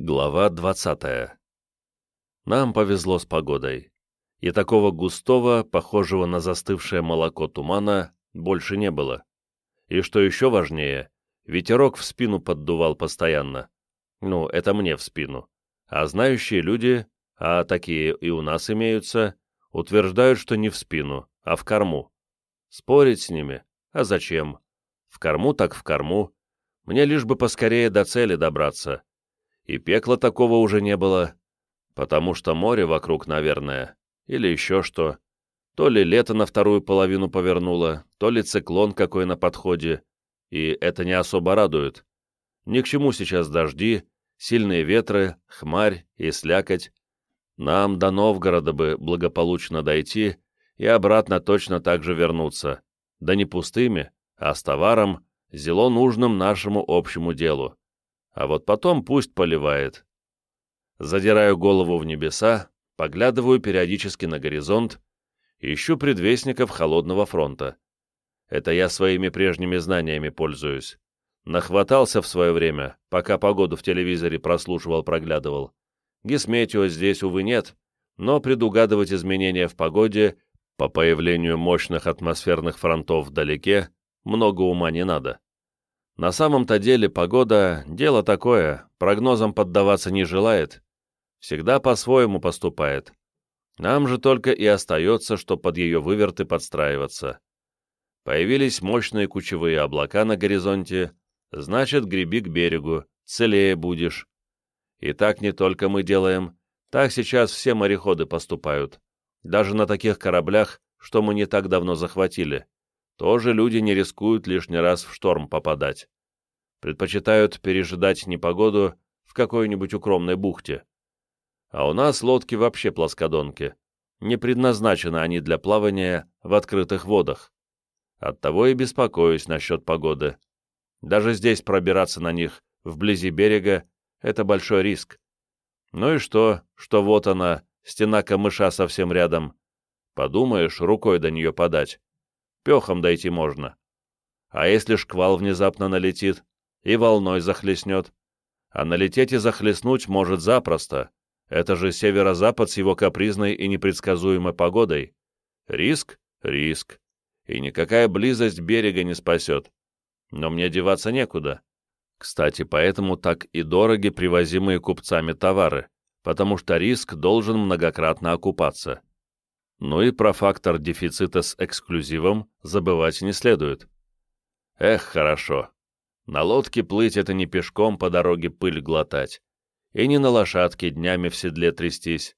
Глава 20. Нам повезло с погодой. И такого густого, похожего на застывшее молоко тумана, больше не было. И что еще важнее, ветерок в спину поддувал постоянно. Ну, это мне в спину. А знающие люди, а такие и у нас имеются, утверждают, что не в спину, а в корму. Спорить с ними? А зачем? В корму так в корму. Мне лишь бы поскорее до цели добраться и пекла такого уже не было, потому что море вокруг, наверное, или еще что. То ли лето на вторую половину повернуло, то ли циклон какой на подходе, и это не особо радует. Ни к чему сейчас дожди, сильные ветры, хмарь и слякоть. Нам до Новгорода бы благополучно дойти и обратно точно так же вернуться, да не пустыми, а с товаром, зело нужным нашему общему делу а вот потом пусть поливает. Задираю голову в небеса, поглядываю периодически на горизонт, ищу предвестников холодного фронта. Это я своими прежними знаниями пользуюсь. Нахватался в свое время, пока погоду в телевизоре прослушивал-проглядывал. Гисметио здесь, увы, нет, но предугадывать изменения в погоде по появлению мощных атмосферных фронтов вдалеке много ума не надо. На самом-то деле погода — дело такое, прогнозам поддаваться не желает. Всегда по-своему поступает. Нам же только и остается, что под ее выверты подстраиваться. Появились мощные кучевые облака на горизонте, значит, греби к берегу, целее будешь. И так не только мы делаем, так сейчас все мореходы поступают. Даже на таких кораблях, что мы не так давно захватили тоже люди не рискуют лишний раз в шторм попадать. Предпочитают пережидать непогоду в какой-нибудь укромной бухте. А у нас лодки вообще плоскодонки. Не предназначены они для плавания в открытых водах. Оттого и беспокоюсь насчет погоды. Даже здесь пробираться на них, вблизи берега, это большой риск. Ну и что, что вот она, стена камыша совсем рядом. Подумаешь, рукой до нее подать пехом дойти можно. А если шквал внезапно налетит и волной захлестнет? А налететь и захлестнуть может запросто. Это же северо-запад с его капризной и непредсказуемой погодой. Риск? Риск. И никакая близость берега не спасет. Но мне деваться некуда. Кстати, поэтому так и дороги привозимые купцами товары, потому что риск должен многократно окупаться. Ну и про фактор дефицита с эксклюзивом забывать не следует. Эх, хорошо. На лодке плыть — это не пешком по дороге пыль глотать, и не на лошадке днями в седле трястись.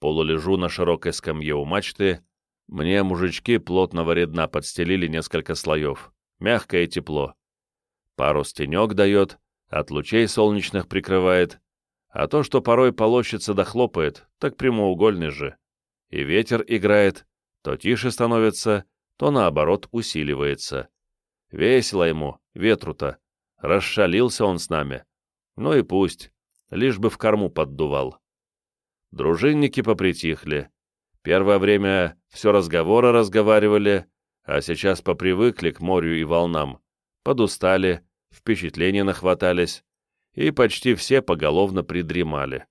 Полулежу на широкой скамье у мачты, мне мужички плотного редна подстелили несколько слоев, мягкое тепло. Парус тенек дает, от лучей солнечных прикрывает, а то, что порой полощется да хлопает, так прямоугольный же и ветер играет, то тише становится, то наоборот усиливается. Весело ему, ветру-то. Расшалился он с нами. Ну и пусть, лишь бы в корму поддувал. Дружинники попритихли. Первое время все разговоры разговаривали, а сейчас попривыкли к морю и волнам. Подустали, впечатления нахватались, и почти все поголовно придремали.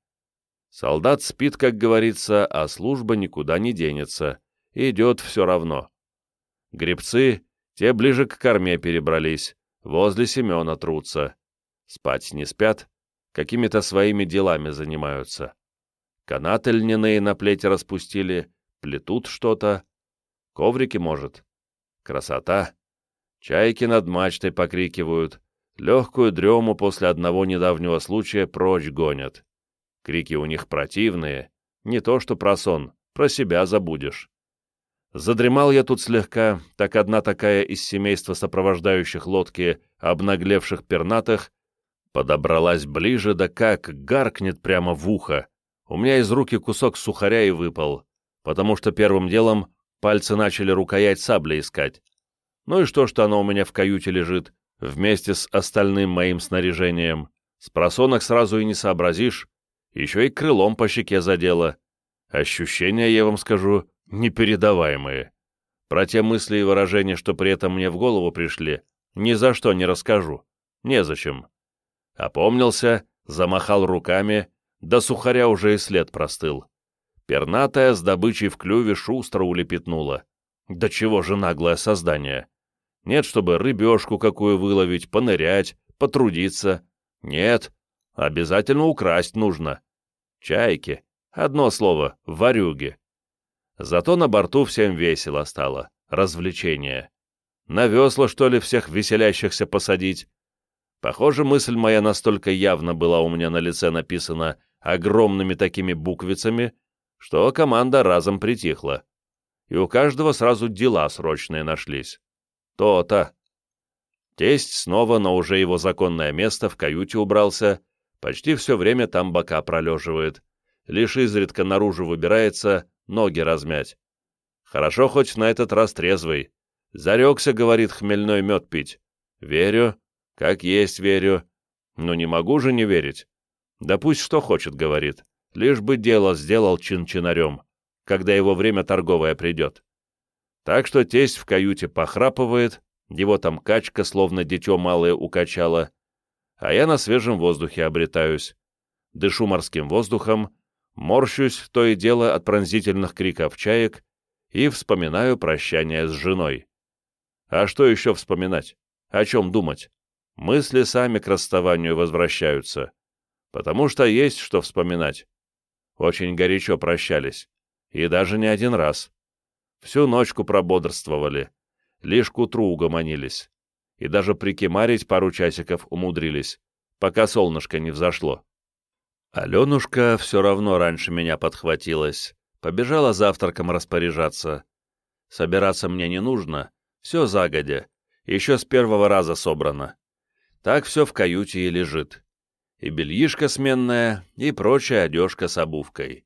Солдат спит, как говорится, а служба никуда не денется. Идет все равно. Гребцы, те ближе к корме перебрались, возле Семена трутся. Спать не спят, какими-то своими делами занимаются. Канаты льняные на плете распустили, плетут что-то. Коврики, может. Красота. Чайки над мачтой покрикивают, легкую дрему после одного недавнего случая прочь гонят. Крики у них противные, не то что про сон, про себя забудешь. Задремал я тут слегка, так одна такая из семейства сопровождающих лодки, обнаглевших пернатых, подобралась ближе, да как гаркнет прямо в ухо. У меня из руки кусок сухаря и выпал, потому что первым делом пальцы начали рукоять сабли искать. Ну и что, что она у меня в каюте лежит, вместе с остальным моим снаряжением. С просонок сразу и не сообразишь, еще и крылом по щеке задело. Ощущения, я вам скажу, непередаваемые. Про те мысли и выражения, что при этом мне в голову пришли, ни за что не расскажу. Незачем. Опомнился, замахал руками, до сухаря уже и след простыл. Пернатая с добычей в клюве шустро улепетнула. Да чего же наглое создание? Нет, чтобы рыбешку какую выловить, понырять, потрудиться. Нет, обязательно украсть нужно. Чайки. Одно слово — варюги. Зато на борту всем весело стало. Развлечение. На весла, что ли, всех веселящихся посадить? Похоже, мысль моя настолько явно была у меня на лице написана огромными такими буквицами, что команда разом притихла. И у каждого сразу дела срочные нашлись. То-то. Тесть снова на уже его законное место в каюте убрался, почти все время там бока пролеживает, лишь изредка наружу выбирается ноги размять. Хорошо хоть на этот раз трезвый. Зарекся, говорит, хмельной мед пить. Верю, как есть верю. Но не могу же не верить. Да пусть что хочет, говорит. Лишь бы дело сделал чин-чинарем, когда его время торговое придет. Так что тесть в каюте похрапывает, его там качка, словно дитё малое, укачала, а я на свежем воздухе обретаюсь. Дышу морским воздухом, морщусь то и дело от пронзительных криков чаек и вспоминаю прощание с женой. А что еще вспоминать? О чем думать? Мысли сами к расставанию возвращаются. Потому что есть что вспоминать. Очень горячо прощались. И даже не один раз. Всю ночку прободрствовали. Лишь к утру угомонились. И даже прикимарить пару часиков умудрились, пока солнышко не взошло. Аленушка все равно раньше меня подхватилась, побежала завтраком распоряжаться. Собираться мне не нужно, все загодя, еще с первого раза собрано. Так все в каюте и лежит. И бельишко сменное, и прочая одежка с обувкой.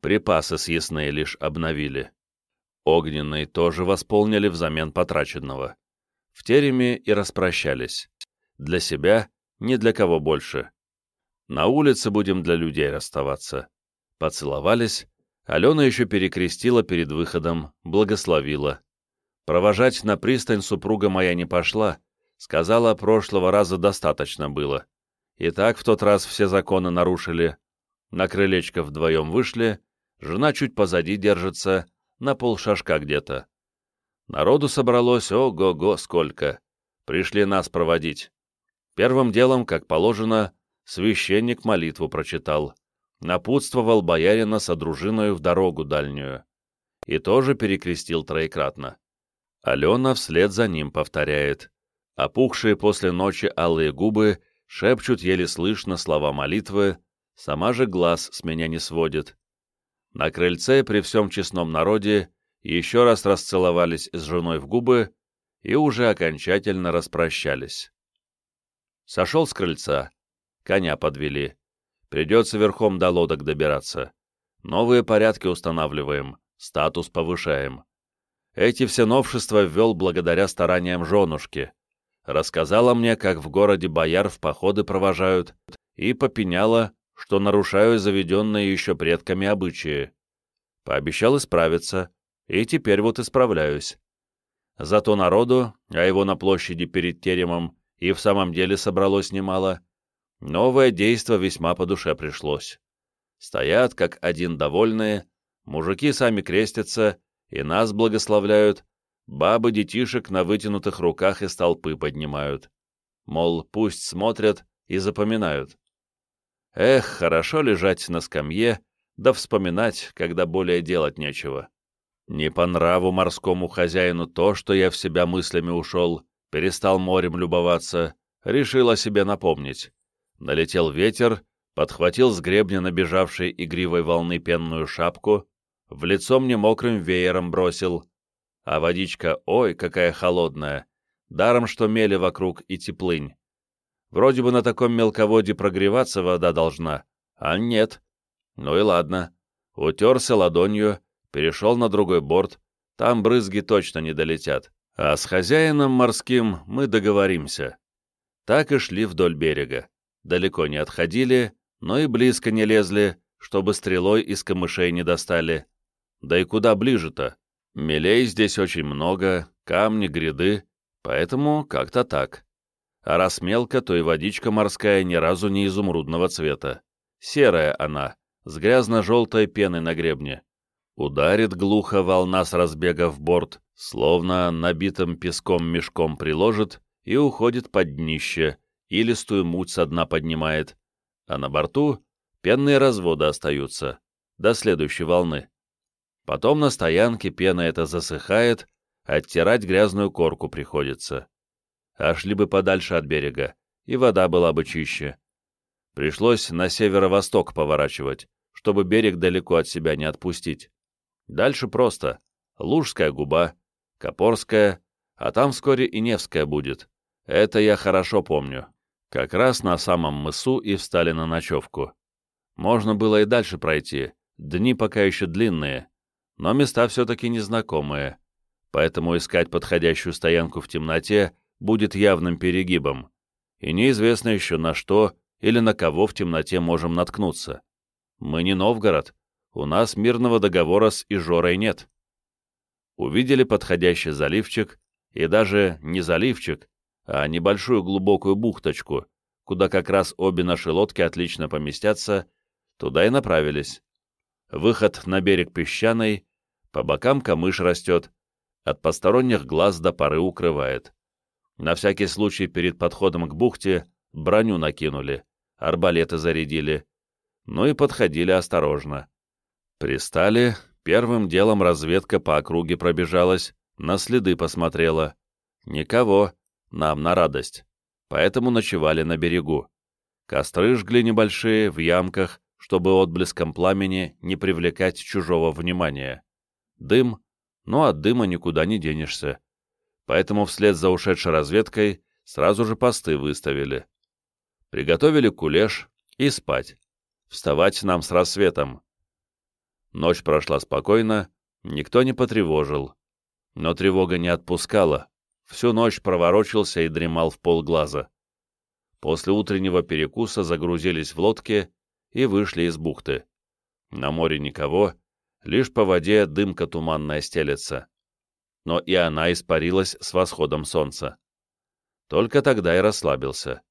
Припасы съестные лишь обновили. Огненные тоже восполнили взамен потраченного. В тереме и распрощались. Для себя, ни для кого больше. На улице будем для людей расставаться. Поцеловались. Алена еще перекрестила перед выходом, благословила. Провожать на пристань супруга моя не пошла, сказала, прошлого раза достаточно было. И так в тот раз все законы нарушили. На крылечко вдвоем вышли, жена чуть позади держится, на полшашка где-то. Народу собралось, ого-го, сколько. Пришли нас проводить. Первым делом, как положено, священник молитву прочитал, напутствовал боярина со дружиною в дорогу дальнюю и тоже перекрестил троекратно. Алена вслед за ним повторяет. Опухшие после ночи алые губы шепчут еле слышно слова молитвы, сама же глаз с меня не сводит. На крыльце при всем честном народе еще раз расцеловались с женой в губы и уже окончательно распрощались. Сошел с крыльца, Коня подвели. Придется верхом до лодок добираться. Новые порядки устанавливаем, статус повышаем. Эти все новшества ввел благодаря стараниям женушки. Рассказала мне, как в городе бояр в походы провожают, и попеняла, что нарушаю заведенные еще предками обычаи. Пообещал исправиться, и теперь вот исправляюсь. Зато народу, а его на площади перед теремом, и в самом деле собралось немало, Новое действо весьма по душе пришлось. Стоят, как один довольные, мужики сами крестятся и нас благословляют, бабы детишек на вытянутых руках из толпы поднимают. Мол, пусть смотрят и запоминают. Эх, хорошо лежать на скамье, да вспоминать, когда более делать нечего. Не по нраву морскому хозяину то, что я в себя мыслями ушел, перестал морем любоваться, решил о себе напомнить. Налетел ветер, подхватил с гребня набежавшей игривой волны пенную шапку, в лицо мне мокрым веером бросил. А водичка, ой, какая холодная, даром, что мели вокруг и теплынь. Вроде бы на таком мелководье прогреваться вода должна, а нет. Ну и ладно. Утерся ладонью, перешел на другой борт, там брызги точно не долетят. А с хозяином морским мы договоримся. Так и шли вдоль берега далеко не отходили, но и близко не лезли, чтобы стрелой из камышей не достали. Да и куда ближе-то? Мелей здесь очень много, камни, гряды, поэтому как-то так. а раз мелко, то и водичка морская ни разу не изумрудного цвета. Серая она, с грязно-желтой пеной на гребне. Ударит глухо волна с разбега в борт, словно набитым песком мешком приложит и уходит под днище, и листую муть со дна поднимает, а на борту пенные разводы остаются, до следующей волны. Потом на стоянке пена эта засыхает, оттирать грязную корку приходится. А шли бы подальше от берега, и вода была бы чище. Пришлось на северо-восток поворачивать, чтобы берег далеко от себя не отпустить. Дальше просто. Лужская губа, Копорская, а там вскоре и Невская будет. Это я хорошо помню. Как раз на самом мысу и встали на ночевку. Можно было и дальше пройти, дни пока еще длинные, но места все-таки незнакомые, поэтому искать подходящую стоянку в темноте будет явным перегибом, и неизвестно еще на что или на кого в темноте можем наткнуться. Мы не Новгород, у нас мирного договора с Ижорой нет. Увидели подходящий заливчик, и даже не заливчик, а небольшую глубокую бухточку, куда как раз обе наши лодки отлично поместятся, туда и направились. Выход на берег песчаный, по бокам камыш растет, от посторонних глаз до поры укрывает. На всякий случай перед подходом к бухте броню накинули, арбалеты зарядили, ну и подходили осторожно. Пристали, первым делом разведка по округе пробежалась, на следы посмотрела. Никого, нам на радость. Поэтому ночевали на берегу. Костры жгли небольшие, в ямках, чтобы отблеском пламени не привлекать чужого внимания. Дым, но от дыма никуда не денешься. Поэтому вслед за ушедшей разведкой сразу же посты выставили. Приготовили кулеш и спать. Вставать нам с рассветом. Ночь прошла спокойно, никто не потревожил. Но тревога не отпускала. Всю ночь проворочился и дремал в полглаза. После утреннего перекуса загрузились в лодки и вышли из бухты. На море никого, лишь по воде дымка туманная стелется. Но и она испарилась с восходом солнца. Только тогда и расслабился.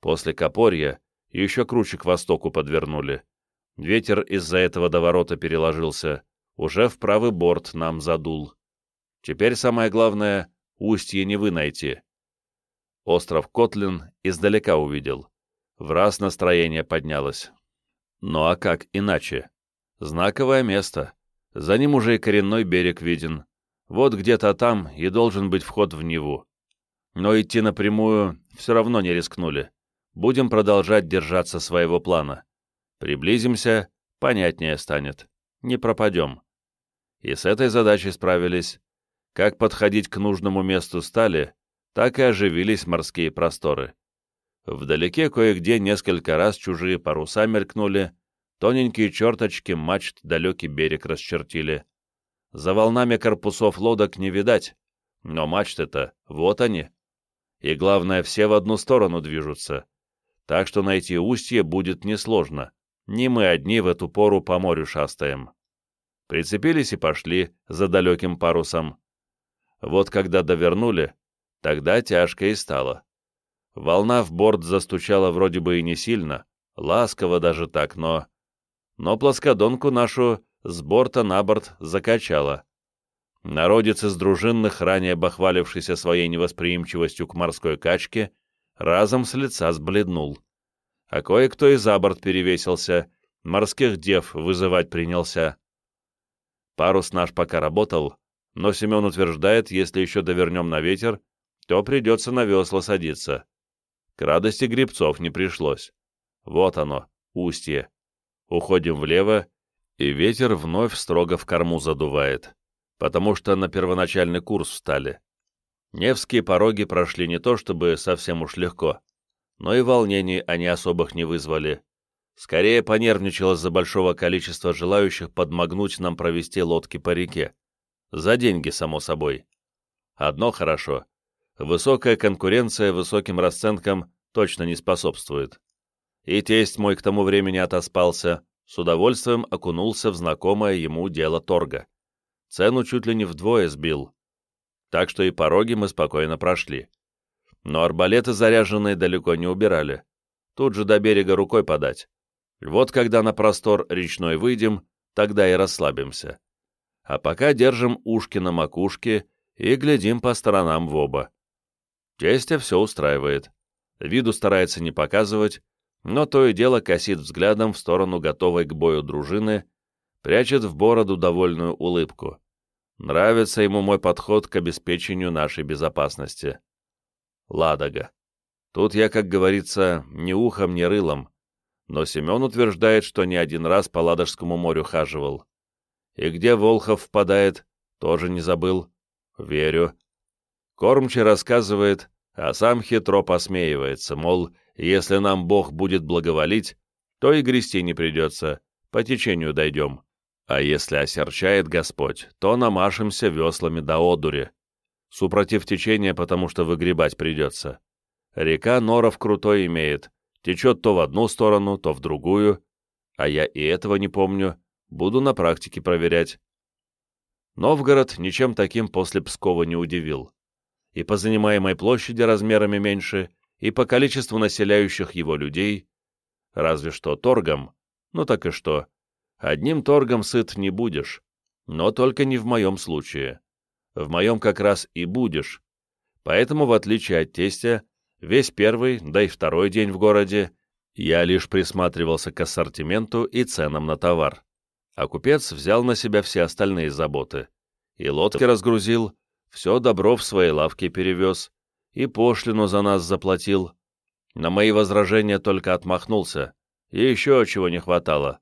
После Копорья еще круче к востоку подвернули. Ветер из-за этого до ворота переложился, уже в правый борт нам задул. Теперь самое главное — устье не вы найти. Остров Котлин издалека увидел. В раз настроение поднялось. Ну а как иначе? Знаковое место. За ним уже и коренной берег виден. Вот где-то там и должен быть вход в Неву. Но идти напрямую все равно не рискнули. Будем продолжать держаться своего плана. Приблизимся, понятнее станет. Не пропадем. И с этой задачей справились. Как подходить к нужному месту стали, так и оживились морские просторы. Вдалеке кое-где несколько раз чужие паруса мелькнули, тоненькие черточки мачт далекий берег расчертили. За волнами корпусов лодок не видать, но мачты-то, вот они. И главное, все в одну сторону движутся. Так что найти устье будет несложно. Не мы одни в эту пору по морю шастаем. Прицепились и пошли за далеким парусом. Вот когда довернули, тогда тяжко и стало. Волна в борт застучала вроде бы и не сильно, ласково даже так, но... Но плоскодонку нашу с борта на борт закачала. Народец из дружинных, ранее бахвалившийся своей невосприимчивостью к морской качке, разом с лица сбледнул а кое-кто и за борт перевесился, морских дев вызывать принялся. Парус наш пока работал, но Семен утверждает, если еще довернем на ветер, то придется на весла садиться. К радости грибцов не пришлось. Вот оно, устье. Уходим влево, и ветер вновь строго в корму задувает, потому что на первоначальный курс встали. Невские пороги прошли не то чтобы совсем уж легко, но и волнений они особых не вызвали. Скорее понервничалось за большого количества желающих подмогнуть нам провести лодки по реке. За деньги, само собой. Одно хорошо. Высокая конкуренция высоким расценкам точно не способствует. И тесть мой к тому времени отоспался, с удовольствием окунулся в знакомое ему дело торга. Цену чуть ли не вдвое сбил. Так что и пороги мы спокойно прошли. Но арбалеты заряженные далеко не убирали. Тут же до берега рукой подать. Вот когда на простор речной выйдем, тогда и расслабимся. А пока держим ушки на макушке и глядим по сторонам в оба. Тестя все устраивает. Виду старается не показывать, но то и дело косит взглядом в сторону готовой к бою дружины, прячет в бороду довольную улыбку. Нравится ему мой подход к обеспечению нашей безопасности. Ладога. Тут я, как говорится, ни ухом, ни рылом, но Семен утверждает, что не один раз по Ладожскому морю хаживал. И где Волхов впадает, тоже не забыл. Верю. Кормчий рассказывает, а сам хитро посмеивается, мол, если нам Бог будет благоволить, то и грести не придется, по течению дойдем. А если осерчает Господь, то намашемся веслами до одури. Супротив течения, потому что выгребать придется. Река Норов крутой имеет, течет то в одну сторону, то в другую, а я и этого не помню, буду на практике проверять. Новгород ничем таким после Пскова не удивил. И по занимаемой площади размерами меньше, и по количеству населяющих его людей, разве что торгом, ну так и что, одним торгом сыт не будешь, но только не в моем случае. В моем как раз и будешь. Поэтому, в отличие от тестя, Весь первый, да и второй день в городе я лишь присматривался к ассортименту и ценам на товар. А купец взял на себя все остальные заботы. И лодки разгрузил, все добро в своей лавке перевез, и пошлину за нас заплатил. На мои возражения только отмахнулся, и еще чего не хватало.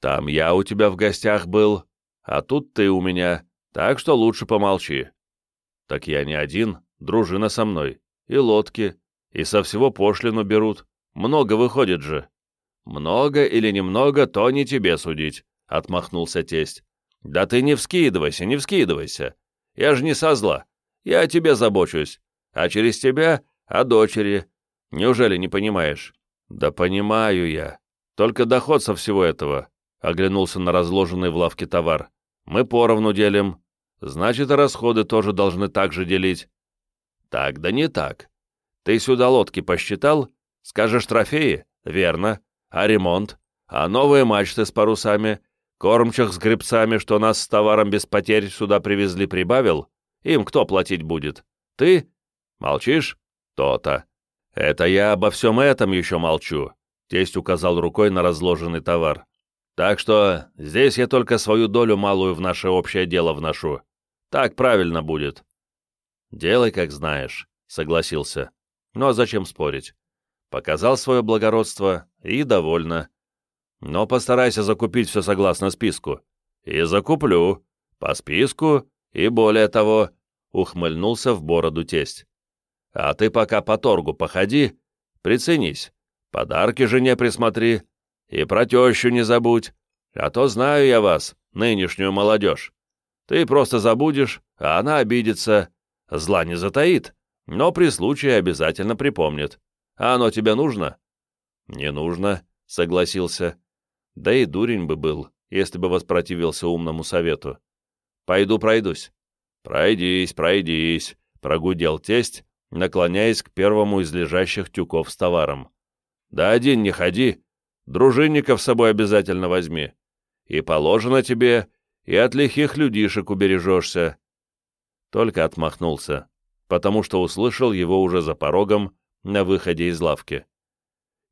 Там я у тебя в гостях был, а тут ты у меня, так что лучше помолчи. Так я не один, дружина со мной, и лодки, и со всего пошлину берут. Много выходит же». «Много или немного, то не тебе судить», — отмахнулся тесть. «Да ты не вскидывайся, не вскидывайся. Я же не со зла. Я о тебе забочусь. А через тебя — о дочери. Неужели не понимаешь?» «Да понимаю я. Только доход со всего этого», — оглянулся на разложенный в лавке товар. «Мы поровну делим. Значит, и расходы тоже должны так же делить». «Так да не так. Ты сюда лодки посчитал? Скажешь трофеи? Верно. А ремонт? А новые мачты с парусами? Кормчих с гребцами, что нас с товаром без потерь сюда привезли, прибавил? Им кто платить будет? Ты? Молчишь? То-то. Это я обо всем этом еще молчу. Тесть указал рукой на разложенный товар. Так что здесь я только свою долю малую в наше общее дело вношу. Так правильно будет. Делай, как знаешь, согласился. Ну а зачем спорить? Показал свое благородство и довольно. Но постарайся закупить все согласно списку. И закуплю. По списку и более того, ухмыльнулся в бороду тесть. А ты пока по торгу походи, приценись. Подарки жене присмотри. И про тещу не забудь. А то знаю я вас, нынешнюю молодежь. Ты просто забудешь, а она обидится. Зла не затаит но при случае обязательно припомнит. А оно тебе нужно?» «Не нужно», — согласился. «Да и дурень бы был, если бы воспротивился умному совету. Пойду пройдусь». «Пройдись, пройдись», — прогудел тесть, наклоняясь к первому из лежащих тюков с товаром. «Да один не ходи, дружинников с собой обязательно возьми. И положено тебе, и от лихих людишек убережешься». Только отмахнулся потому что услышал его уже за порогом на выходе из лавки.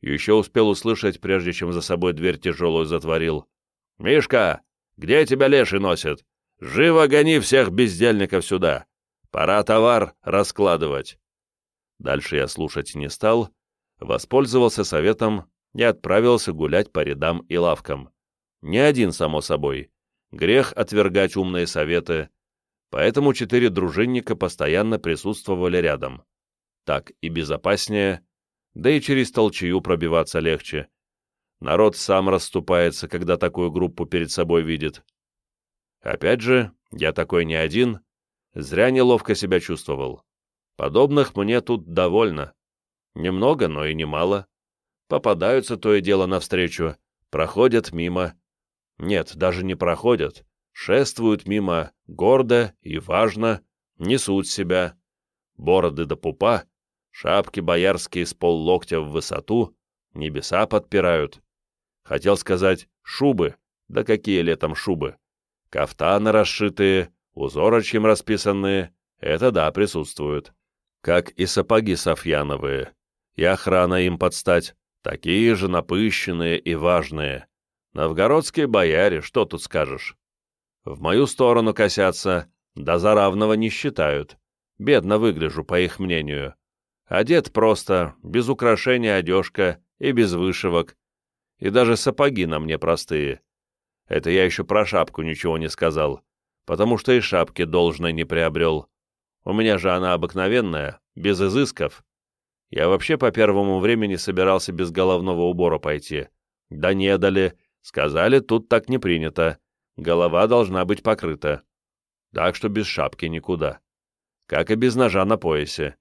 Еще успел услышать, прежде чем за собой дверь тяжелую затворил. «Мишка, где тебя леший носит? Живо гони всех бездельников сюда! Пора товар раскладывать!» Дальше я слушать не стал, воспользовался советом и отправился гулять по рядам и лавкам. Не один, само собой. Грех отвергать умные советы, поэтому четыре дружинника постоянно присутствовали рядом. Так и безопаснее, да и через толчью пробиваться легче. Народ сам расступается, когда такую группу перед собой видит. Опять же, я такой не один, зря неловко себя чувствовал. Подобных мне тут довольно. Немного, но и немало. Попадаются то и дело навстречу, проходят мимо. Нет, даже не проходят, шествуют мимо гордо и важно, несут себя. Бороды до пупа, Шапки боярские с поллоктя в высоту, небеса подпирают. Хотел сказать шубы, да какие летом шубы. Кафтаны расшитые, узорочьем расписанные, это да, присутствуют. Как и сапоги софьяновые. И охрана им подстать, такие же напыщенные и важные. Новгородские бояре, что тут скажешь? В мою сторону косятся, да за равного не считают. Бедно выгляжу, по их мнению. Одет просто, без украшения одежка и без вышивок. И даже сапоги на мне простые. Это я еще про шапку ничего не сказал, потому что и шапки должной не приобрел. У меня же она обыкновенная, без изысков. Я вообще по первому времени собирался без головного убора пойти. Да не дали, сказали, тут так не принято. Голова должна быть покрыта. Так что без шапки никуда. Как и без ножа на поясе.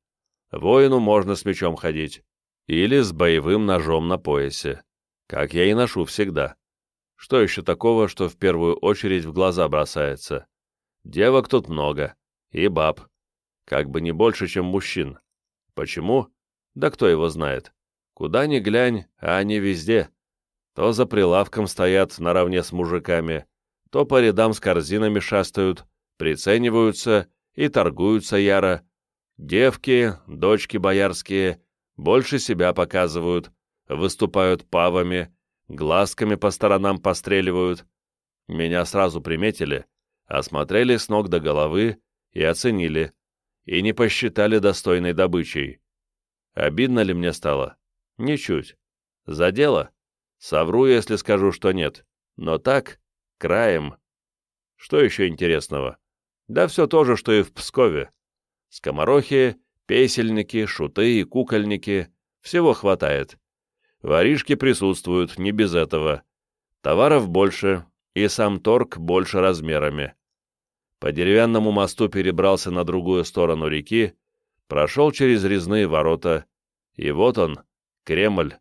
Воину можно с мечом ходить. Или с боевым ножом на поясе. Как я и ношу всегда. Что еще такого, что в первую очередь в глаза бросается? Девок тут много. И баб. Как бы не больше, чем мужчин. Почему? Да кто его знает. Куда ни глянь, а они везде. То за прилавком стоят наравне с мужиками, то по рядам с корзинами шастают, прицениваются и торгуются яро, Девки, дочки боярские, больше себя показывают, выступают павами, глазками по сторонам постреливают. Меня сразу приметили, осмотрели с ног до головы и оценили, и не посчитали достойной добычей. Обидно ли мне стало? Ничуть. За дело? Совру, если скажу, что нет. Но так, краем. Что еще интересного? Да все то же, что и в Пскове. Скоморохи, песельники, шуты и кукольники. Всего хватает. Воришки присутствуют, не без этого. Товаров больше, и сам торг больше размерами. По деревянному мосту перебрался на другую сторону реки, прошел через резные ворота, и вот он, Кремль.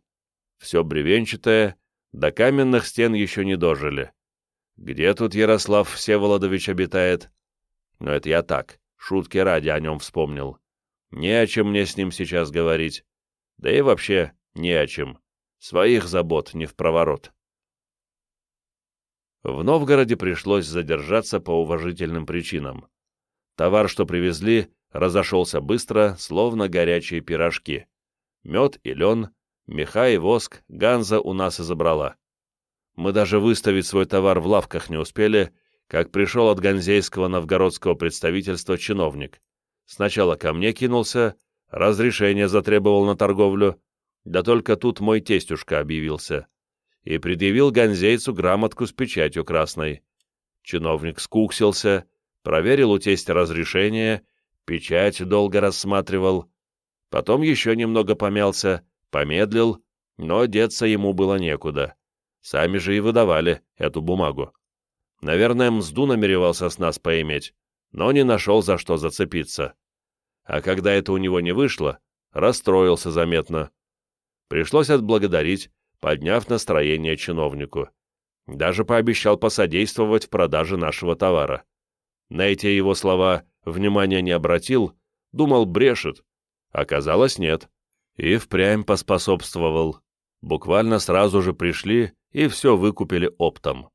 Все бревенчатое, до каменных стен еще не дожили. Где тут Ярослав Всеволодович обитает? Но это я так. Шутки ради о нем вспомнил. Не о чем мне с ним сейчас говорить. Да и вообще не о чем. Своих забот не в проворот. В Новгороде пришлось задержаться по уважительным причинам. Товар, что привезли, разошелся быстро, словно горячие пирожки. Мед и лен, меха и воск Ганза у нас и забрала. Мы даже выставить свой товар в лавках не успели, как пришел от ганзейского новгородского представительства чиновник. Сначала ко мне кинулся, разрешение затребовал на торговлю, да только тут мой тестюшка объявился и предъявил ганзейцу грамотку с печатью красной. Чиновник скуксился, проверил у тестя разрешение, печать долго рассматривал, потом еще немного помялся, помедлил, но деться ему было некуда. Сами же и выдавали эту бумагу. Наверное, мзду намеревался с нас поиметь, но не нашел за что зацепиться. А когда это у него не вышло, расстроился заметно. Пришлось отблагодарить, подняв настроение чиновнику. Даже пообещал посодействовать в продаже нашего товара. На эти его слова внимания не обратил, думал, брешет. Оказалось, нет. И впрямь поспособствовал. Буквально сразу же пришли и все выкупили оптом.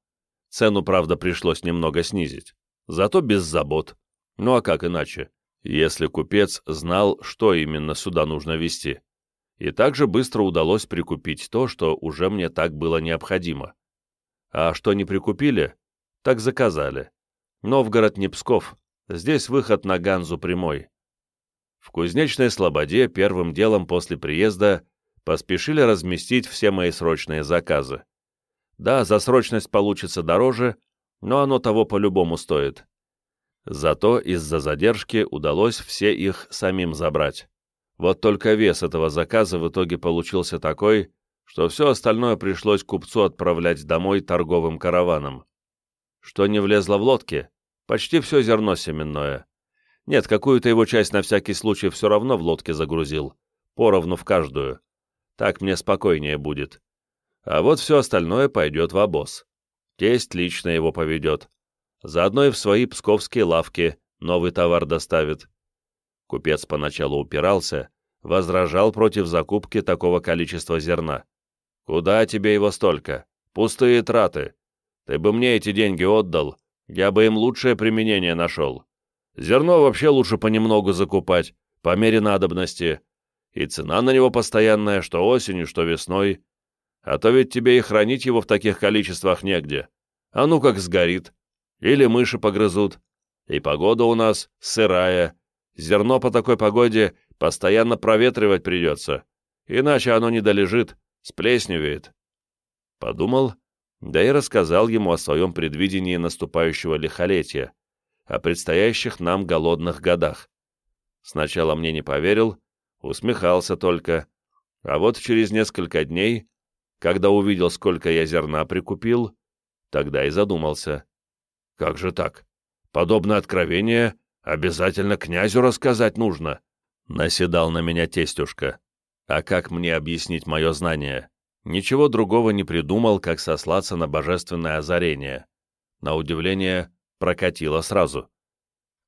Цену, правда, пришлось немного снизить. Зато без забот. Ну а как иначе, если купец знал, что именно сюда нужно везти? И также быстро удалось прикупить то, что уже мне так было необходимо. А что не прикупили, так заказали. Новгород не Псков, здесь выход на Ганзу прямой. В кузнечной слободе первым делом после приезда поспешили разместить все мои срочные заказы. Да, за срочность получится дороже, но оно того по-любому стоит. Зато из-за задержки удалось все их самим забрать. Вот только вес этого заказа в итоге получился такой, что все остальное пришлось купцу отправлять домой торговым караваном. Что не влезло в лодки? Почти все зерно семенное. Нет, какую-то его часть на всякий случай все равно в лодке загрузил, поровну в каждую. Так мне спокойнее будет. А вот все остальное пойдет в обоз. Тесть лично его поведет. Заодно и в свои псковские лавки новый товар доставит. Купец поначалу упирался, возражал против закупки такого количества зерна. «Куда тебе его столько? Пустые траты. Ты бы мне эти деньги отдал, я бы им лучшее применение нашел. Зерно вообще лучше понемногу закупать, по мере надобности. И цена на него постоянная, что осенью, что весной. А то ведь тебе и хранить его в таких количествах негде. А ну как сгорит. Или мыши погрызут. И погода у нас сырая. Зерно по такой погоде постоянно проветривать придется. Иначе оно не долежит, сплесневеет. Подумал, да и рассказал ему о своем предвидении наступающего лихолетия, о предстоящих нам голодных годах. Сначала мне не поверил, усмехался только, а вот через несколько дней когда увидел, сколько я зерна прикупил, тогда и задумался. Как же так? Подобное откровение обязательно князю рассказать нужно. Наседал на меня тестюшка. А как мне объяснить мое знание? Ничего другого не придумал, как сослаться на божественное озарение. На удивление, прокатило сразу.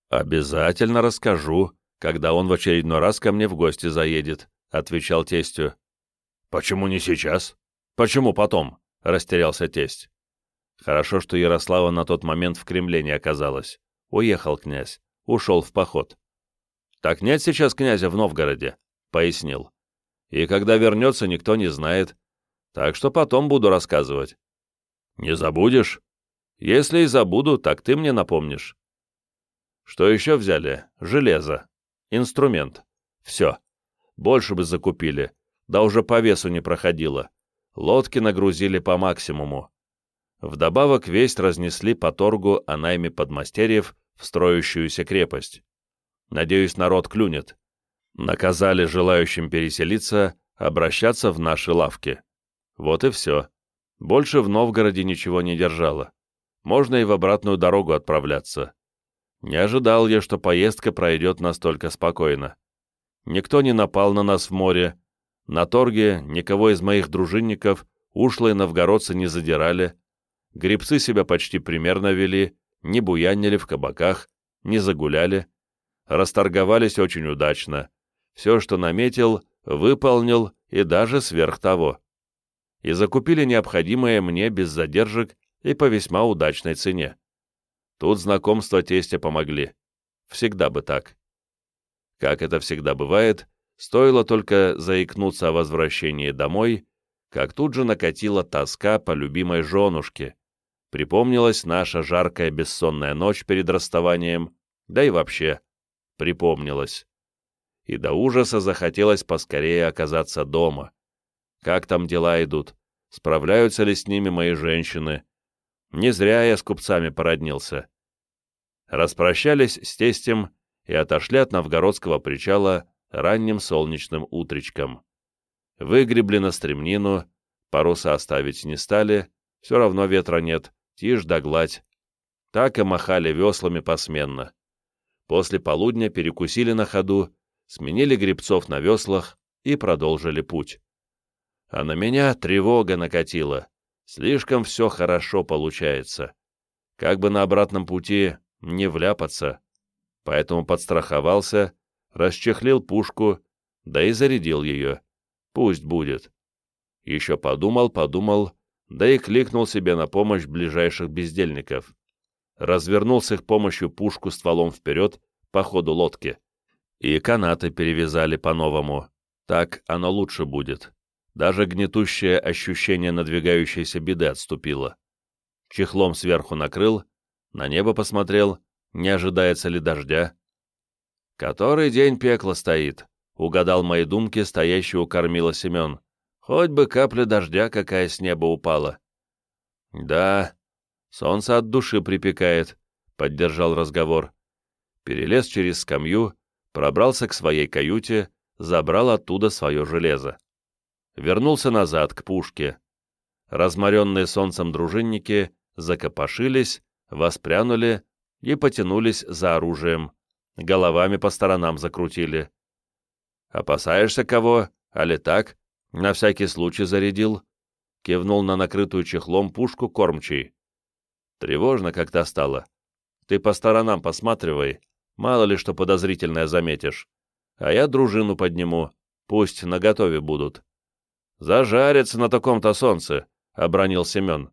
«Обязательно расскажу, когда он в очередной раз ко мне в гости заедет», — отвечал тестю. «Почему не сейчас?» «Почему потом?» — растерялся тесть. Хорошо, что Ярослава на тот момент в Кремле не оказалась. Уехал князь, ушел в поход. «Так нет сейчас князя в Новгороде», — пояснил. «И когда вернется, никто не знает. Так что потом буду рассказывать». «Не забудешь?» «Если и забуду, так ты мне напомнишь». Что еще взяли? Железо. Инструмент. Все. Больше бы закупили. Да уже по весу не проходило лодки нагрузили по максимуму. Вдобавок весть разнесли по торгу о найме подмастерьев в строящуюся крепость. Надеюсь, народ клюнет. Наказали желающим переселиться обращаться в наши лавки. Вот и все. Больше в Новгороде ничего не держало. Можно и в обратную дорогу отправляться. Не ожидал я, что поездка пройдет настолько спокойно. Никто не напал на нас в море, на торге никого из моих дружинников ушлые новгородцы не задирали, гребцы себя почти примерно вели, не буянили в кабаках, не загуляли, расторговались очень удачно. Все, что наметил, выполнил и даже сверх того. И закупили необходимое мне без задержек и по весьма удачной цене. Тут знакомства тестя помогли. Всегда бы так. Как это всегда бывает, Стоило только заикнуться о возвращении домой, как тут же накатила тоска по любимой женушке. Припомнилась наша жаркая бессонная ночь перед расставанием, да и вообще припомнилась. И до ужаса захотелось поскорее оказаться дома. Как там дела идут? Справляются ли с ними мои женщины? Не зря я с купцами породнился. Распрощались с тестем и отошли от новгородского причала ранним солнечным утречком. Выгребли на стремнину, паруса оставить не стали, все равно ветра нет, тишь да гладь. Так и махали веслами посменно. После полудня перекусили на ходу, сменили гребцов на веслах и продолжили путь. А на меня тревога накатила. Слишком все хорошо получается. Как бы на обратном пути не вляпаться. Поэтому подстраховался расчехлил пушку, да и зарядил ее. Пусть будет. Еще подумал, подумал, да и кликнул себе на помощь ближайших бездельников. Развернул с их помощью пушку стволом вперед по ходу лодки. И канаты перевязали по-новому. Так оно лучше будет. Даже гнетущее ощущение надвигающейся беды отступило. Чехлом сверху накрыл, на небо посмотрел, не ожидается ли дождя, «Который день пекла стоит», — угадал мои думки стоящий у кормила Семен. «Хоть бы капля дождя какая с неба упала». «Да, солнце от души припекает», — поддержал разговор. Перелез через скамью, пробрался к своей каюте, забрал оттуда свое железо. Вернулся назад, к пушке. Разморенные солнцем дружинники закопошились, воспрянули и потянулись за оружием головами по сторонам закрутили. «Опасаешься кого? Али так?» На всякий случай зарядил. Кивнул на накрытую чехлом пушку кормчий. Тревожно как-то стало. Ты по сторонам посматривай, мало ли что подозрительное заметишь. А я дружину подниму. пусть наготове будут. «Зажарятся на таком-то солнце», — обронил Семен.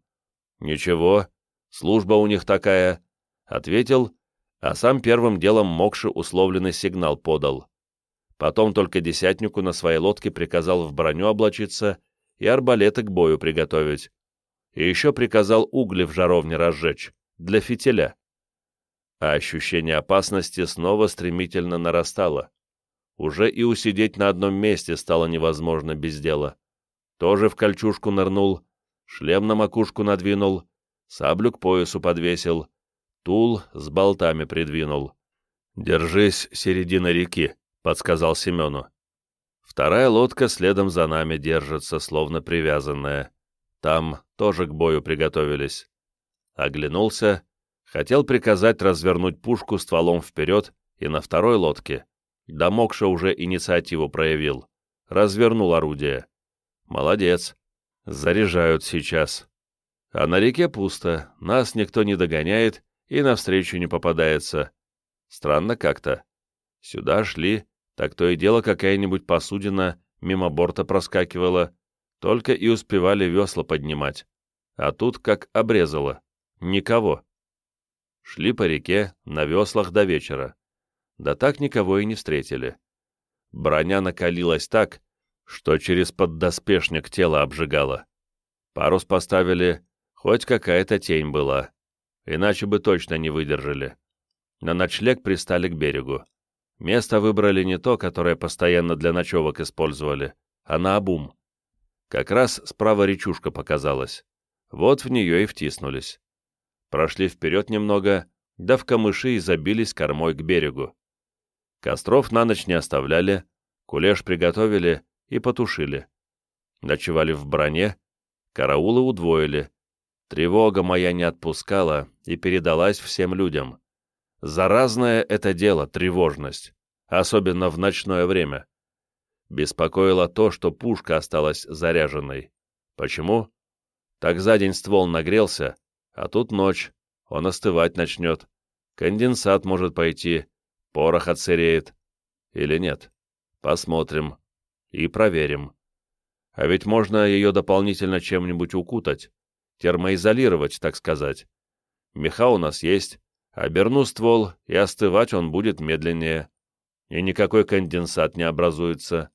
«Ничего, служба у них такая», — ответил, а сам первым делом Мокши условленный сигнал подал. Потом только десятнику на своей лодке приказал в броню облачиться и арбалеты к бою приготовить. И еще приказал угли в жаровне разжечь, для фитиля. А ощущение опасности снова стремительно нарастало. Уже и усидеть на одном месте стало невозможно без дела. Тоже в кольчужку нырнул, шлем на макушку надвинул, саблю к поясу подвесил, тул с болтами придвинул. «Держись середина реки», — подсказал Семену. Вторая лодка следом за нами держится, словно привязанная. Там тоже к бою приготовились. Оглянулся, хотел приказать развернуть пушку стволом вперед и на второй лодке. Да Мокша уже инициативу проявил. Развернул орудие. Молодец. Заряжают сейчас. А на реке пусто, нас никто не догоняет и навстречу не попадается. Странно как-то. Сюда шли, так то и дело какая-нибудь посудина мимо борта проскакивала, только и успевали весла поднимать. А тут как обрезало. Никого. Шли по реке на веслах до вечера. Да так никого и не встретили. Броня накалилась так, что через поддоспешник тело обжигало. Парус поставили, хоть какая-то тень была, иначе бы точно не выдержали. На ночлег пристали к берегу. Место выбрали не то, которое постоянно для ночевок использовали, а на обум. Как раз справа речушка показалась. Вот в нее и втиснулись. Прошли вперед немного, да в камыши и забились кормой к берегу. Костров на ночь не оставляли, кулеш приготовили и потушили. Ночевали в броне, караулы удвоили. Тревога моя не отпускала и передалась всем людям. Заразное это дело, тревожность, особенно в ночное время. Беспокоило то, что пушка осталась заряженной. Почему? Так за день ствол нагрелся, а тут ночь, он остывать начнет. Конденсат может пойти, порох отсыреет. Или нет? Посмотрим и проверим. А ведь можно ее дополнительно чем-нибудь укутать, термоизолировать, так сказать. Меха у нас есть, оберну ствол, и остывать он будет медленнее. И никакой конденсат не образуется.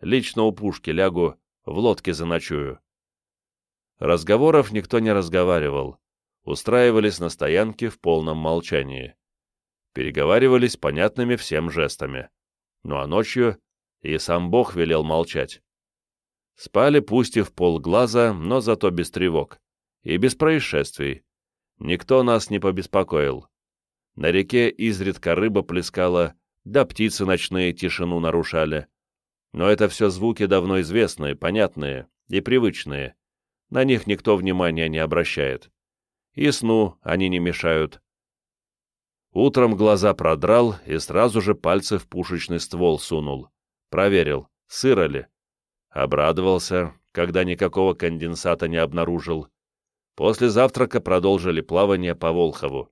Лично у пушки лягу, в лодке заночую. Разговоров никто не разговаривал. Устраивались на стоянке в полном молчании. Переговаривались понятными всем жестами. Ну а ночью и сам Бог велел молчать. Спали пусть и в полглаза, но зато без тревог. И без происшествий. Никто нас не побеспокоил. На реке изредка рыба плескала, да птицы ночные тишину нарушали. Но это все звуки давно известные, понятные и привычные. На них никто внимания не обращает. И сну они не мешают. Утром глаза продрал и сразу же пальцы в пушечный ствол сунул. Проверил, сыро ли. Обрадовался, когда никакого конденсата не обнаружил. После завтрака продолжили плавание по Волхову.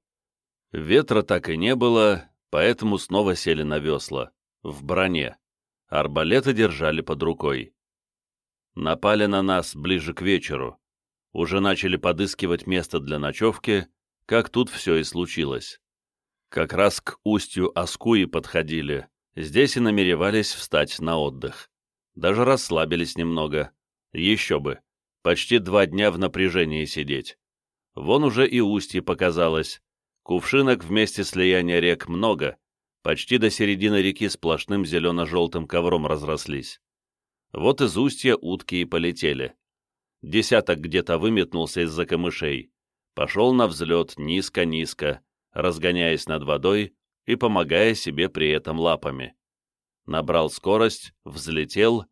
Ветра так и не было, поэтому снова сели на весла, в броне. Арбалеты держали под рукой. Напали на нас ближе к вечеру. Уже начали подыскивать место для ночевки, как тут все и случилось. Как раз к устью Аскуи подходили, Здесь и намеревались встать на отдых. Даже расслабились немного. Еще бы. Почти два дня в напряжении сидеть. Вон уже и устье показалось. Кувшинок вместе слияния рек много. Почти до середины реки сплошным зелено-желтым ковром разрослись. Вот из устья утки и полетели. Десяток где-то выметнулся из-за камышей. Пошел на взлет низко-низко, разгоняясь над водой и помогая себе при этом лапами. Набрал скорость, взлетел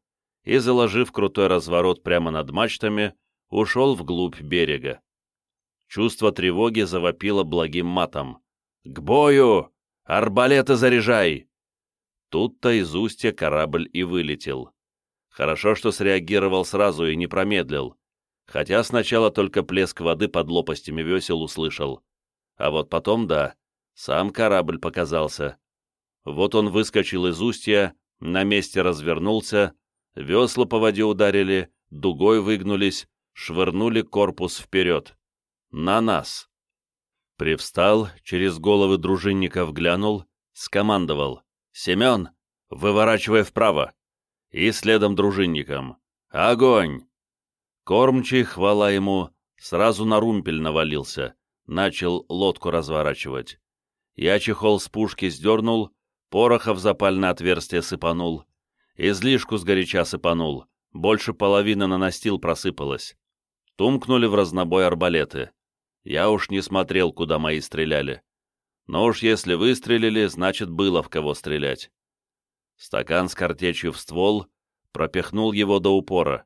и, заложив крутой разворот прямо над мачтами, ушел вглубь берега. Чувство тревоги завопило благим матом. «К бою! Арбалеты заряжай!» Тут-то из устья корабль и вылетел. Хорошо, что среагировал сразу и не промедлил, хотя сначала только плеск воды под лопастями весел услышал. А вот потом, да, сам корабль показался. Вот он выскочил из устья, на месте развернулся, весла по воде ударили, дугой выгнулись, швырнули корпус вперед. На нас. Привстал, через головы дружинников глянул, скомандовал. «Семен, выворачивай вправо!» И следом дружинникам. «Огонь!» Кормчий, хвала ему, сразу на румпель навалился, начал лодку разворачивать. Я чехол с пушки сдернул, пороха в запальное отверстие сыпанул, излишку сгоряча сыпанул, больше половины на настил просыпалось. Тумкнули в разнобой арбалеты. Я уж не смотрел, куда мои стреляли. Но уж если выстрелили, значит, было в кого стрелять. Стакан с картечью в ствол, пропихнул его до упора.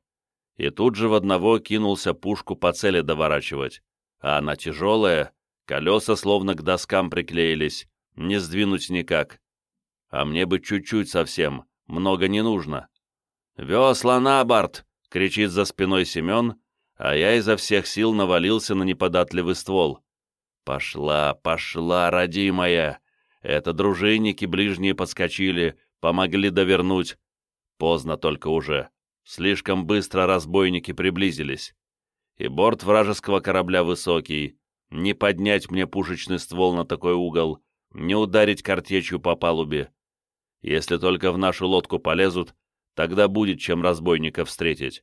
И тут же в одного кинулся пушку по цели доворачивать. А она тяжелая, колеса словно к доскам приклеились, не сдвинуть никак. А мне бы чуть-чуть совсем, много не нужно. «Весла на борт!» — кричит за спиной Семен, а я изо всех сил навалился на неподатливый ствол. «Пошла, пошла, родимая!» Это дружинники ближние подскочили, помогли довернуть. Поздно только уже. Слишком быстро разбойники приблизились. И борт вражеского корабля высокий. Не поднять мне пушечный ствол на такой угол, не ударить картечью по палубе. Если только в нашу лодку полезут, тогда будет чем разбойников встретить.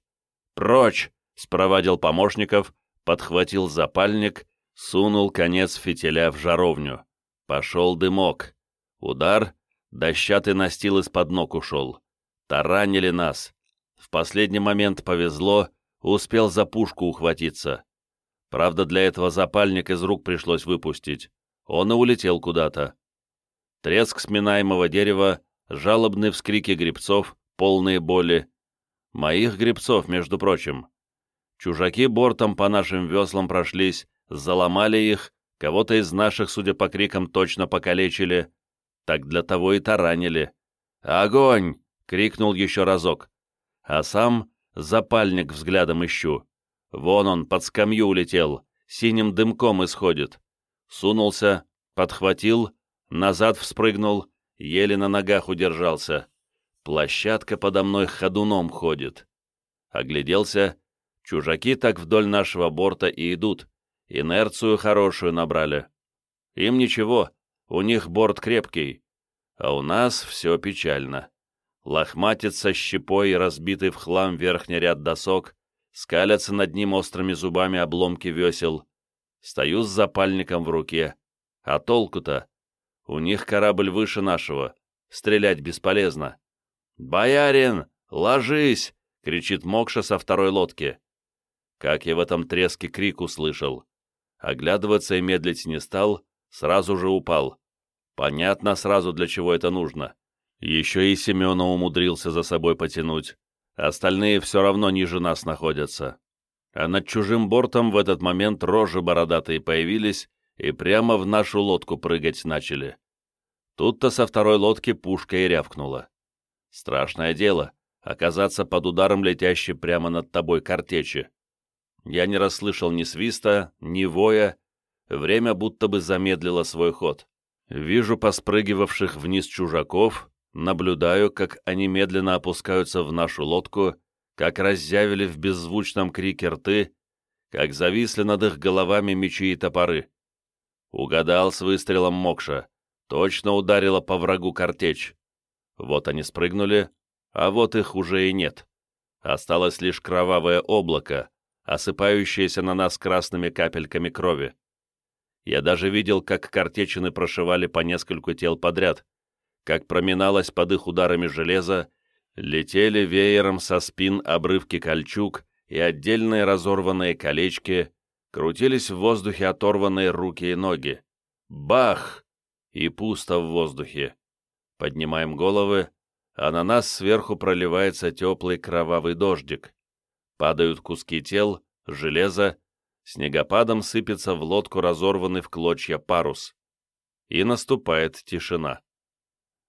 «Прочь!» — спровадил помощников, подхватил запальник, сунул конец фитиля в жаровню. Пошел дымок. Удар, дощатый настил из-под ног ушел. Таранили нас. В последний момент повезло, успел за пушку ухватиться. Правда, для этого запальник из рук пришлось выпустить. Он и улетел куда-то. Треск сминаемого дерева, жалобные вскрики грибцов, полные боли. Моих грибцов, между прочим. Чужаки бортом по нашим веслам прошлись, заломали их, кого-то из наших, судя по крикам, точно покалечили. Так для того и таранили. «Огонь!» — крикнул еще разок. А сам запальник взглядом ищу. Вон он, под скамью улетел, синим дымком исходит. Сунулся, подхватил, назад вспрыгнул, еле на ногах удержался. Площадка подо мной ходуном ходит. Огляделся. Чужаки так вдоль нашего борта и идут. Инерцию хорошую набрали. Им ничего, у них борт крепкий. А у нас все печально. Лохматится щепой разбитый в хлам верхний ряд досок, скалятся над ним острыми зубами обломки весел. Стою с запальником в руке. А толку-то? У них корабль выше нашего. Стрелять бесполезно. «Боярин, ложись!» — кричит Мокша со второй лодки. Как я в этом треске крик услышал. Оглядываться и медлить не стал, сразу же упал. Понятно сразу, для чего это нужно. Еще и Семена умудрился за собой потянуть. Остальные все равно ниже нас находятся. А над чужим бортом в этот момент рожи бородатые появились и прямо в нашу лодку прыгать начали. Тут-то со второй лодки пушка и рявкнула. Страшное дело — оказаться под ударом летящей прямо над тобой картечи. Я не расслышал ни свиста, ни воя, время будто бы замедлило свой ход. Вижу поспрыгивавших вниз чужаков, наблюдаю, как они медленно опускаются в нашу лодку, как разъявили в беззвучном крике рты, как зависли над их головами мечи и топоры. Угадал с выстрелом Мокша, точно ударила по врагу картечь. Вот они спрыгнули, а вот их уже и нет. Осталось лишь кровавое облако, осыпающееся на нас красными капельками крови. Я даже видел, как картечины прошивали по нескольку тел подряд, как проминалось под их ударами железа, летели веером со спин обрывки кольчуг и отдельные разорванные колечки, крутились в воздухе оторванные руки и ноги. Бах! И пусто в воздухе. Поднимаем головы, а на нас сверху проливается теплый кровавый дождик. Падают куски тел, железа, снегопадом сыпется в лодку разорванный в клочья парус. И наступает тишина.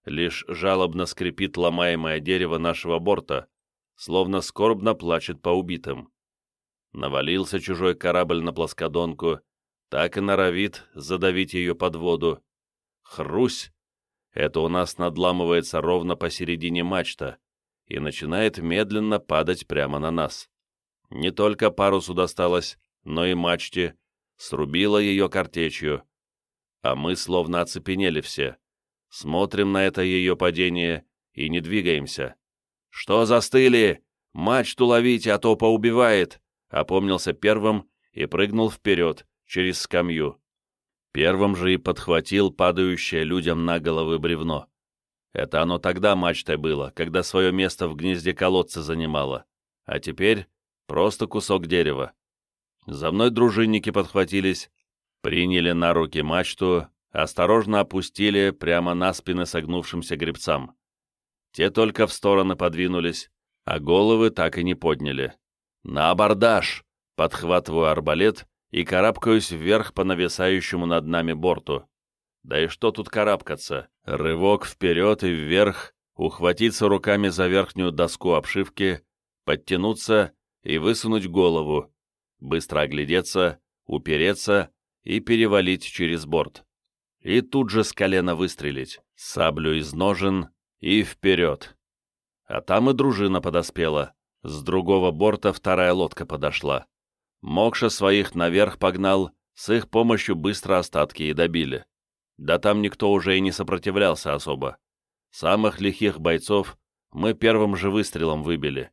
Лишь жалобно скрипит ломаемое дерево нашего борта, словно скорбно плачет по убитым. Навалился чужой корабль на плоскодонку, так и норовит задавить ее под воду. Хрусь! это у нас надламывается ровно посередине мачта и начинает медленно падать прямо на нас. Не только парусу досталось, но и мачте, срубило ее картечью. А мы словно оцепенели все. Смотрим на это ее падение и не двигаемся. «Что застыли? Мачту ловите, а то поубивает!» Опомнился первым и прыгнул вперед, через скамью. Первым же и подхватил падающее людям на головы бревно. Это оно тогда мачтой было, когда свое место в гнезде колодца занимало. А теперь просто кусок дерева. За мной дружинники подхватились, приняли на руки мачту, осторожно опустили прямо на спины согнувшимся гребцам. Те только в стороны подвинулись, а головы так и не подняли. «На абордаж!» — подхватываю арбалет и карабкаюсь вверх по нависающему над нами борту. Да и что тут карабкаться? Рывок вперед и вверх, ухватиться руками за верхнюю доску обшивки, подтянуться и высунуть голову, быстро оглядеться, упереться и перевалить через борт. И тут же с колена выстрелить, саблю из ножен и вперед. А там и дружина подоспела. С другого борта вторая лодка подошла. Мокша своих наверх погнал, с их помощью быстро остатки и добили. Да там никто уже и не сопротивлялся особо. Самых лихих бойцов мы первым же выстрелом выбили.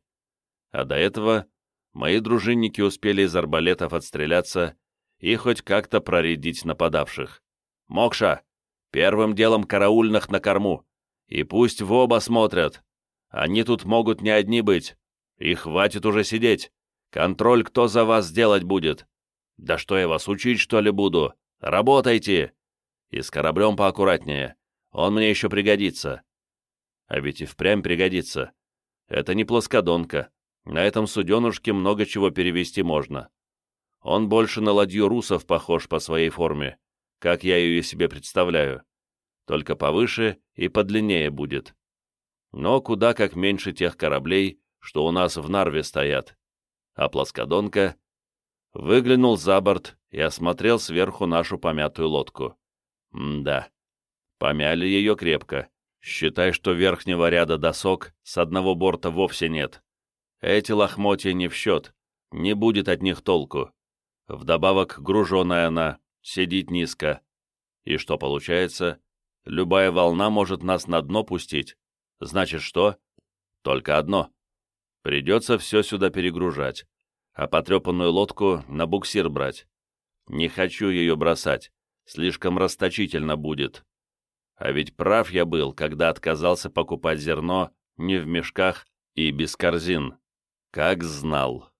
А до этого мои дружинники успели из арбалетов отстреляться и хоть как-то проредить нападавших. «Мокша, первым делом караульных на корму, и пусть в оба смотрят. Они тут могут не одни быть, и хватит уже сидеть. Контроль кто за вас сделать будет? Да что я вас учить, что ли, буду? Работайте! И с кораблем поаккуратнее. Он мне еще пригодится. А ведь и впрямь пригодится. Это не плоскодонка. На этом суденушке много чего перевести можно. Он больше на ладью русов похож по своей форме, как я ее себе представляю. Только повыше и подлиннее будет. Но куда как меньше тех кораблей, что у нас в Нарве стоят а плоскодонка выглянул за борт и осмотрел сверху нашу помятую лодку. М-да, помяли ее крепко. Считай, что верхнего ряда досок с одного борта вовсе нет. Эти лохмотья не в счет, не будет от них толку. Вдобавок груженая она, сидит низко. И что получается? Любая волна может нас на дно пустить. Значит что? Только одно. Придется все сюда перегружать, а потрепанную лодку на буксир брать. Не хочу ее бросать, слишком расточительно будет. А ведь прав я был, когда отказался покупать зерно не в мешках и без корзин. Как знал.